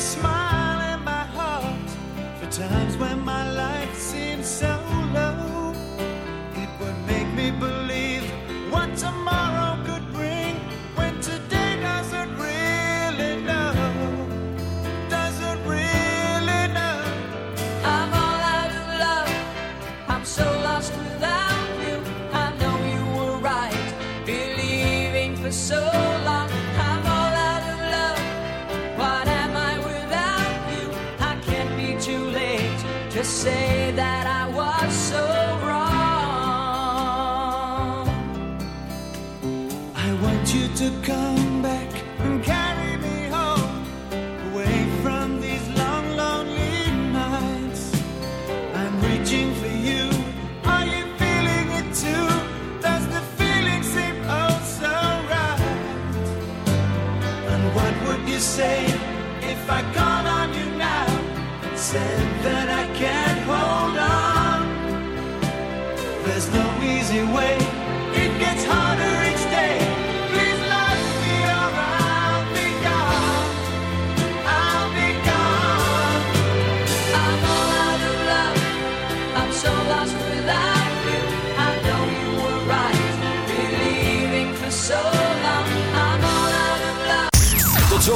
smile.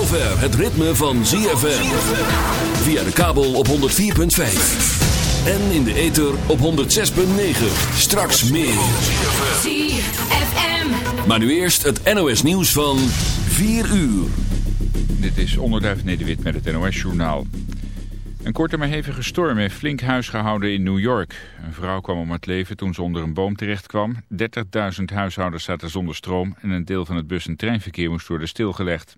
Zover het ritme van ZFM. Via de kabel op 104.5. En in de ether op 106.9. Straks meer. ZFM. Maar nu eerst het NOS nieuws van 4 uur. Dit is Onderduif Nederwit met het NOS-journaal. Een korte maar hevige storm heeft flink huis gehouden in New York. Een vrouw kwam om het leven toen ze onder een boom terecht kwam. 30.000 huishoudens zaten zonder stroom en een deel van het bus- en treinverkeer moest worden stilgelegd.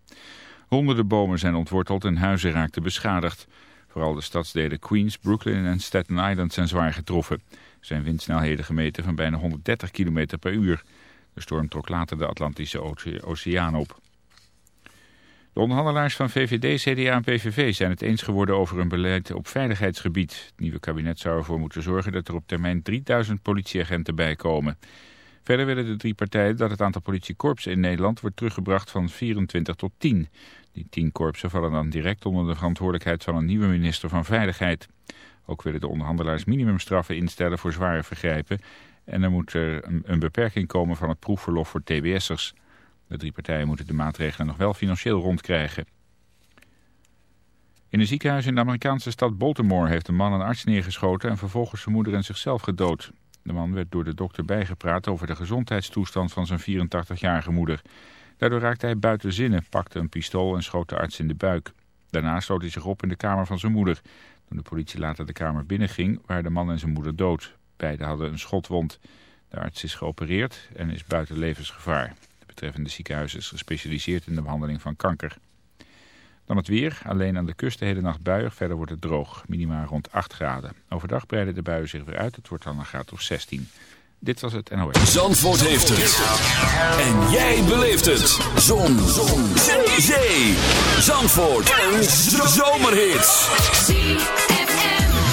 Honderden bomen zijn ontworteld en huizen raakten beschadigd. Vooral de stadsdelen Queens, Brooklyn en Staten Island zijn zwaar getroffen. Er zijn windsnelheden gemeten van bijna 130 km per uur. De storm trok later de Atlantische Oce- Oceaan op. De onderhandelaars van VVD, CDA en PVV zijn het eens geworden over een beleid op veiligheidsgebied. Het nieuwe kabinet zou ervoor moeten zorgen dat er op termijn 3000 politieagenten bijkomen. Verder willen de drie partijen dat het aantal politiekorpsen in Nederland wordt teruggebracht van 24 tot 10. Die 10 korpsen vallen dan direct onder de verantwoordelijkheid van een nieuwe minister van Veiligheid. Ook willen de onderhandelaars minimumstraffen instellen voor zware vergrijpen. En er moet er een, een beperking komen van het proefverlof voor TBS'ers. De drie partijen moeten de maatregelen nog wel financieel rondkrijgen. In een ziekenhuis in de Amerikaanse stad Baltimore heeft een man een arts neergeschoten en vervolgens zijn moeder en zichzelf gedood. De man werd door de dokter bijgepraat over de gezondheidstoestand van zijn 84-jarige moeder. Daardoor raakte hij buiten zinnen, pakte een pistool en schoot de arts in de buik. Daarna sloot hij zich op in de kamer van zijn moeder. Toen de politie later de kamer binnenging, waren de man en zijn moeder dood. Beiden hadden een schotwond. De arts is geopereerd en is buiten levensgevaar. Het betreffende ziekenhuis is gespecialiseerd in de behandeling van kanker. Dan het weer. Alleen aan de kust de hele nacht buiig. Verder wordt het droog. Minima rond 8 graden. Overdag breiden de buien zich weer uit. Het wordt dan een graad of 16. Dit was het NOS. Zandvoort heeft het. En jij beleeft het. Zon. Zon. Zee. Zee. Zandvoort. Een zomerhit.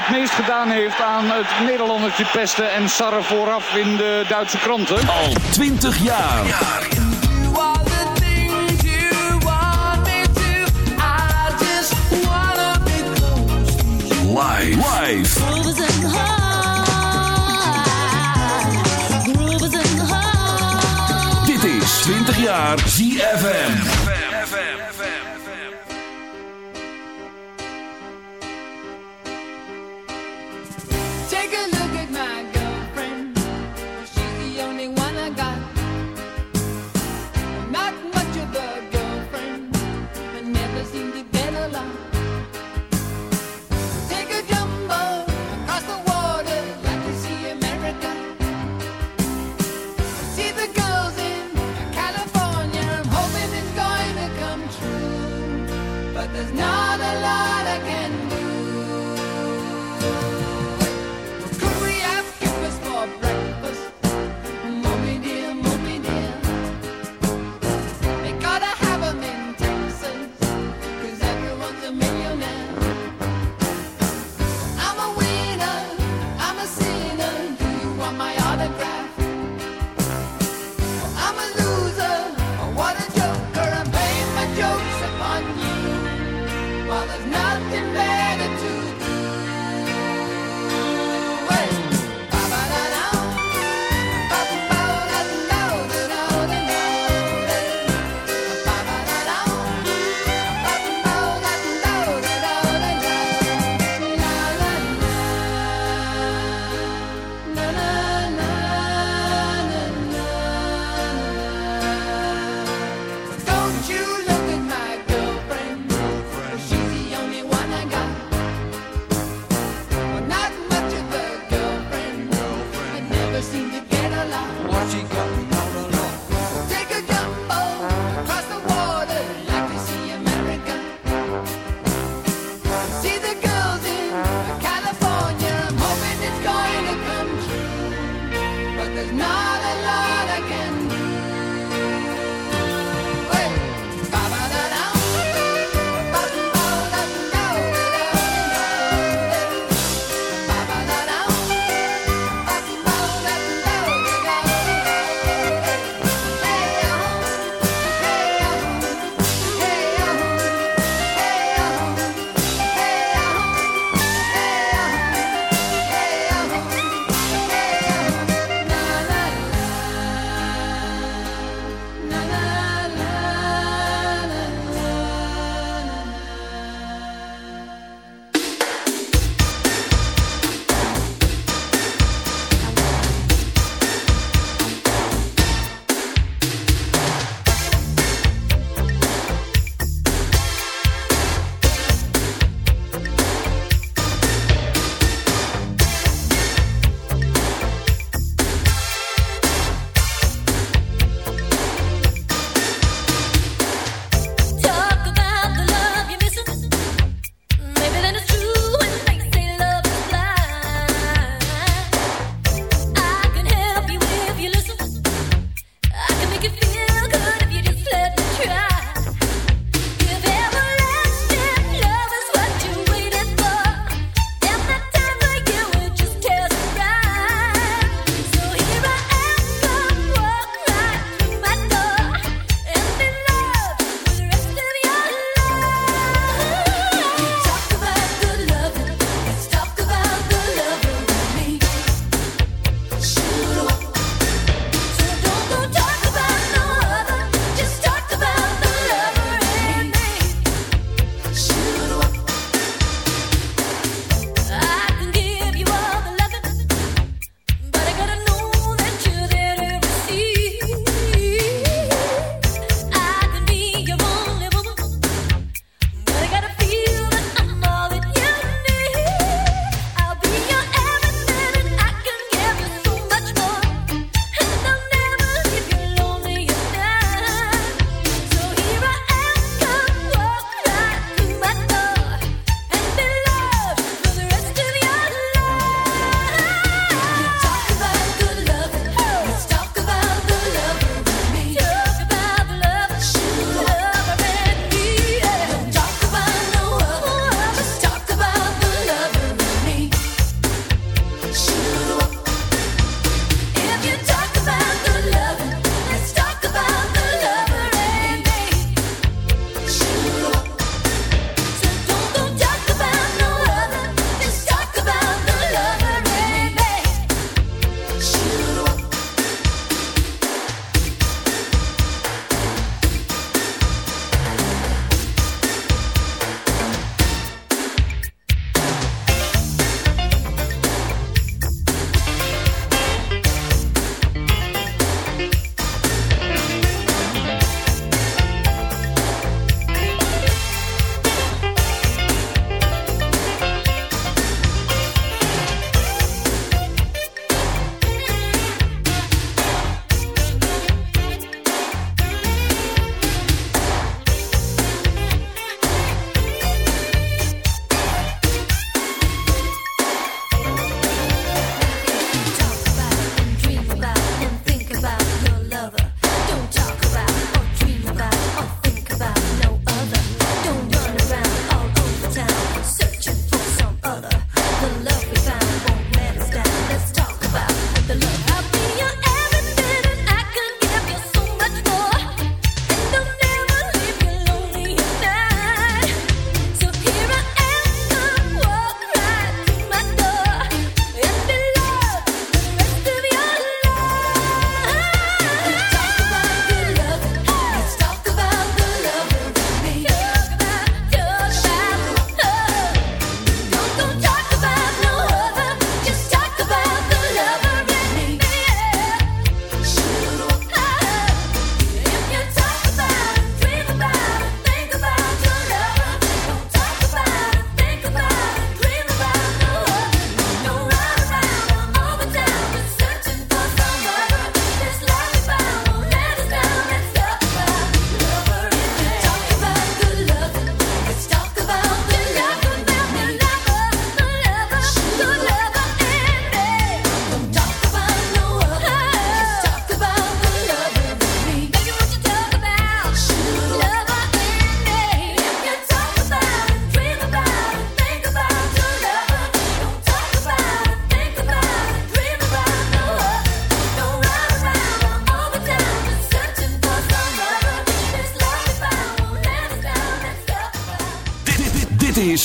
het meest gedaan heeft aan het Nederlandertje pesten en sarren vooraf in de Duitse kranten. Al 20 jaar. Dit is 20 jaar ZFM.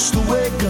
Just to wake up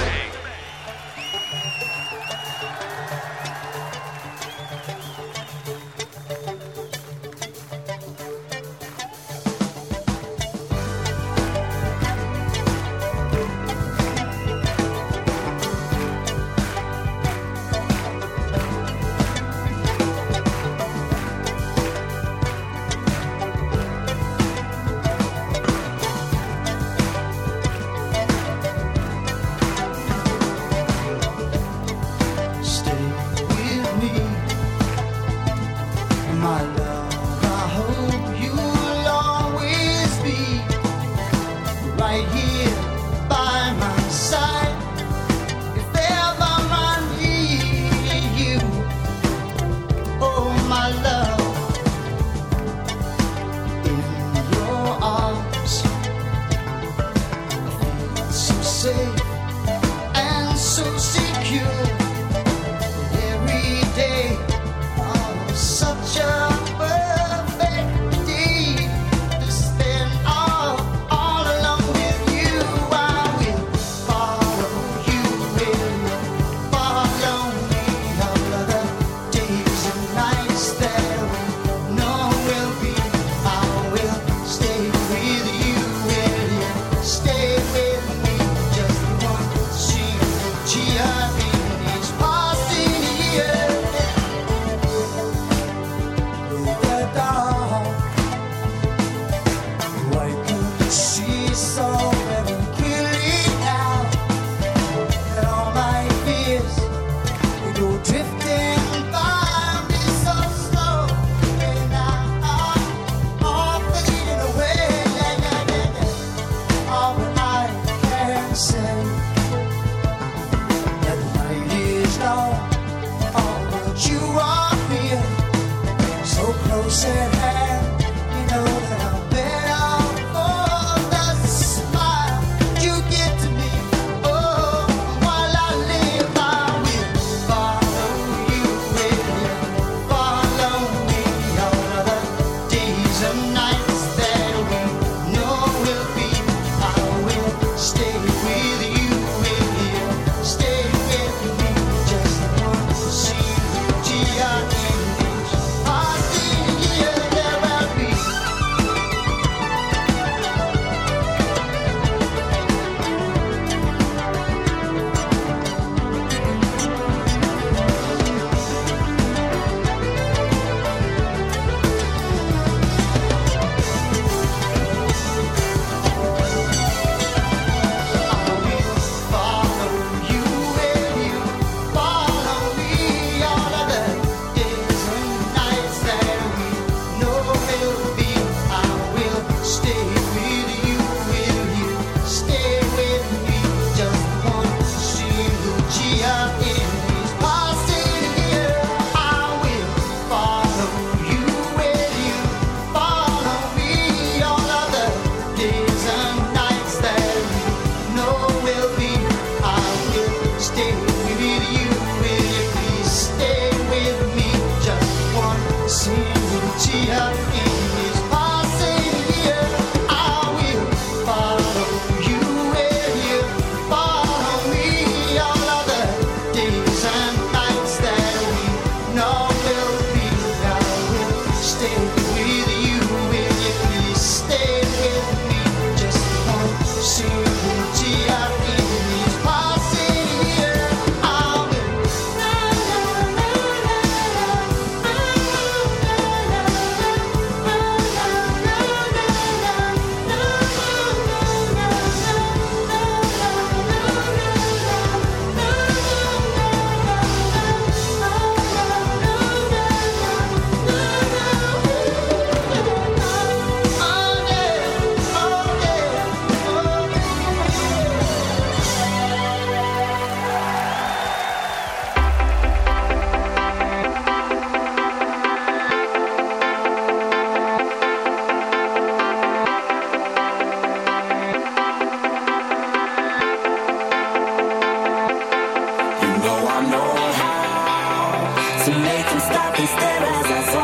to make them stop. And stare as I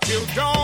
till dawn.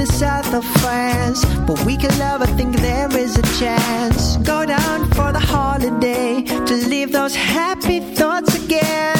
the south of France. But we can never think there is a chance. Go down for the holiday to leave those happy thoughts again.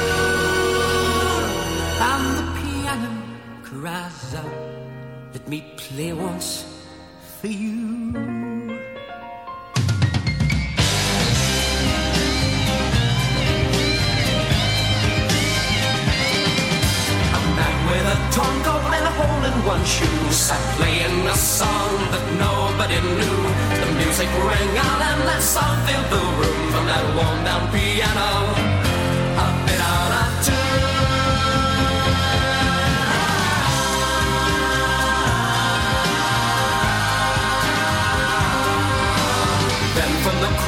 Cries let me play once for you. With a torn and a hole in one shoe sat playing a song that nobody knew. The music rang out and that song filled the room from that worn down piano. A bit out of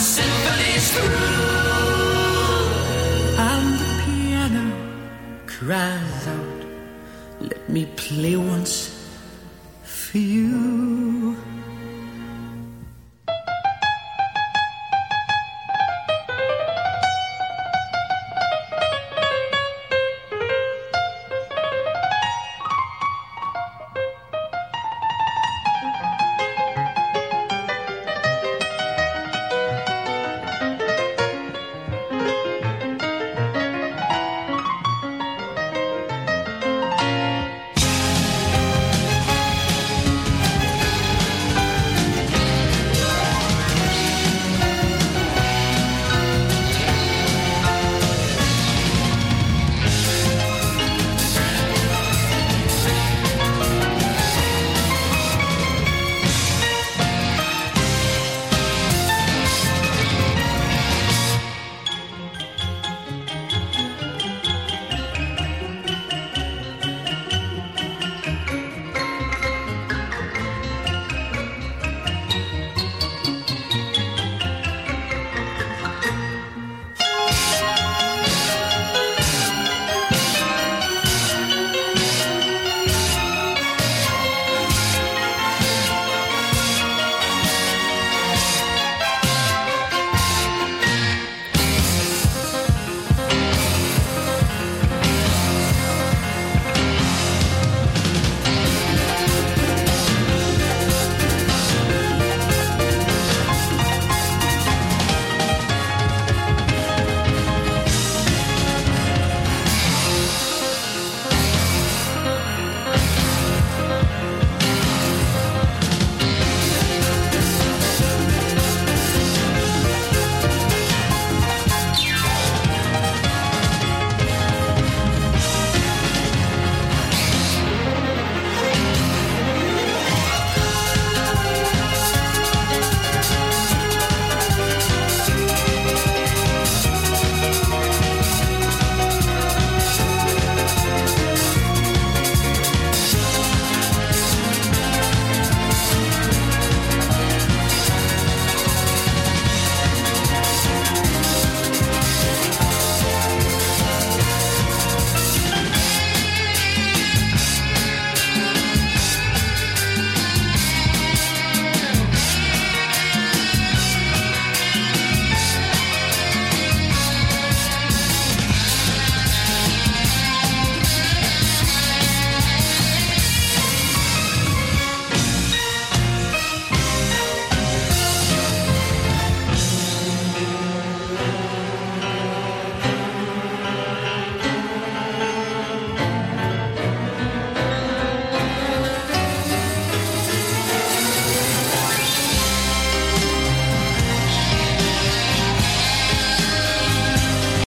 Symphony's through. And the piano cries out, let me play once for you.